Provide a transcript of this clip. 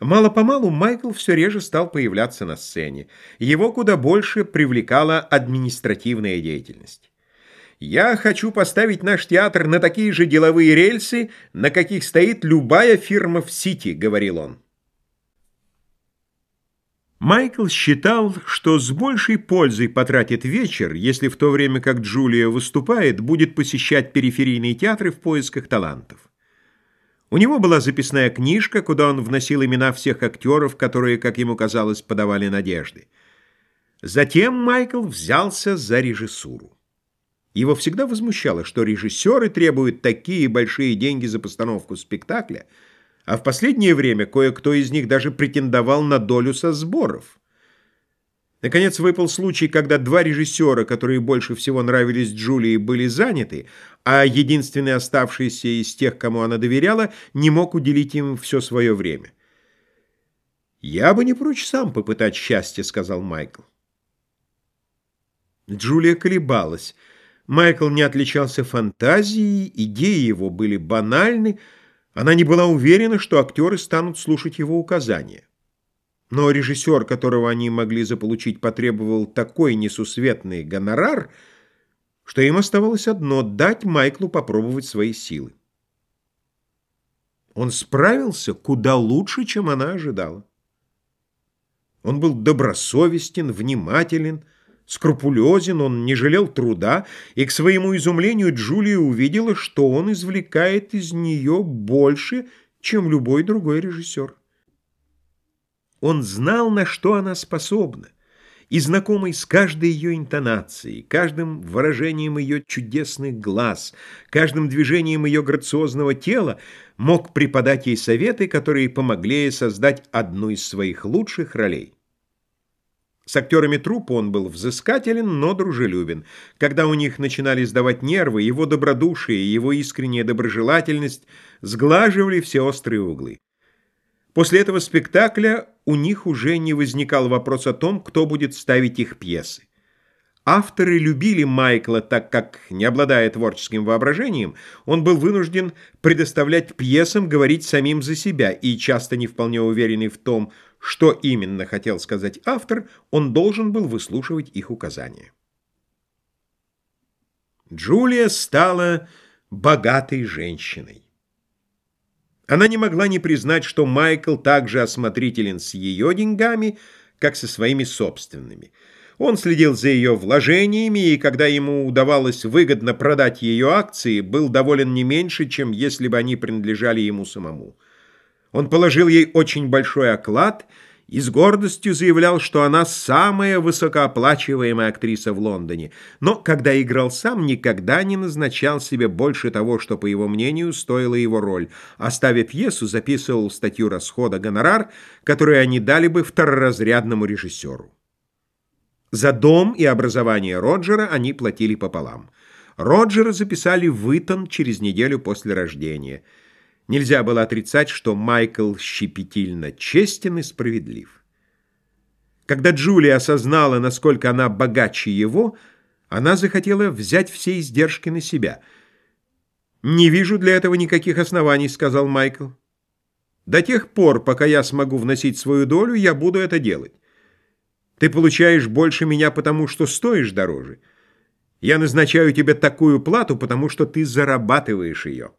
Мало-помалу Майкл все реже стал появляться на сцене. Его куда больше привлекала административная деятельность. «Я хочу поставить наш театр на такие же деловые рельсы, на каких стоит любая фирма в Сити», — говорил он. Майкл считал, что с большей пользой потратит вечер, если в то время как Джулия выступает, будет посещать периферийные театры в поисках талантов. У него была записная книжка, куда он вносил имена всех актеров, которые, как ему казалось, подавали надежды. Затем Майкл взялся за режиссуру. Его всегда возмущало, что режиссеры требуют такие большие деньги за постановку спектакля, а в последнее время кое-кто из них даже претендовал на долю со сборов. Наконец выпал случай, когда два режиссера, которые больше всего нравились Джулии, были заняты, а единственный оставшийся из тех, кому она доверяла, не мог уделить им все свое время. «Я бы не прочь сам попытать счастье», — сказал Майкл. Джулия колебалась. Майкл не отличался фантазией, идеи его были банальны, она не была уверена, что актеры станут слушать его указания. Но режиссер, которого они могли заполучить, потребовал такой несусветный гонорар, что им оставалось одно — дать Майклу попробовать свои силы. Он справился куда лучше, чем она ожидала. Он был добросовестен, внимателен, скрупулезен, он не жалел труда, и к своему изумлению Джулия увидела, что он извлекает из нее больше, чем любой другой режиссер. Он знал, на что она способна, и, знакомый с каждой ее интонацией, каждым выражением ее чудесных глаз, каждым движением ее грациозного тела, мог преподать ей советы, которые помогли ей создать одну из своих лучших ролей. С актерами труппы он был взыскателен, но дружелюбен. Когда у них начинали сдавать нервы, его добродушие, его искренняя доброжелательность сглаживали все острые углы. После этого спектакля у них уже не возникал вопрос о том, кто будет ставить их пьесы. Авторы любили Майкла, так как, не обладая творческим воображением, он был вынужден предоставлять пьесам говорить самим за себя, и часто не вполне уверенный в том, что именно хотел сказать автор, он должен был выслушивать их указания. Джулия стала богатой женщиной. Она не могла не признать, что Майкл так же осмотрителен с ее деньгами, как со своими собственными. Он следил за ее вложениями, и когда ему удавалось выгодно продать ее акции, был доволен не меньше, чем если бы они принадлежали ему самому. Он положил ей очень большой оклад – и с гордостью заявлял, что она самая высокооплачиваемая актриса в Лондоне, но, когда играл сам, никогда не назначал себе больше того, что, по его мнению, стоила его роль. Оставив пьесу, записывал статью расхода гонорар, который они дали бы второразрядному режиссеру. За дом и образование Роджера они платили пополам. Роджера записали в Итон через неделю после рождения – Нельзя было отрицать, что Майкл щепетильно честен и справедлив. Когда Джулия осознала, насколько она богаче его, она захотела взять все издержки на себя. «Не вижу для этого никаких оснований», — сказал Майкл. «До тех пор, пока я смогу вносить свою долю, я буду это делать. Ты получаешь больше меня, потому что стоишь дороже. Я назначаю тебе такую плату, потому что ты зарабатываешь ее».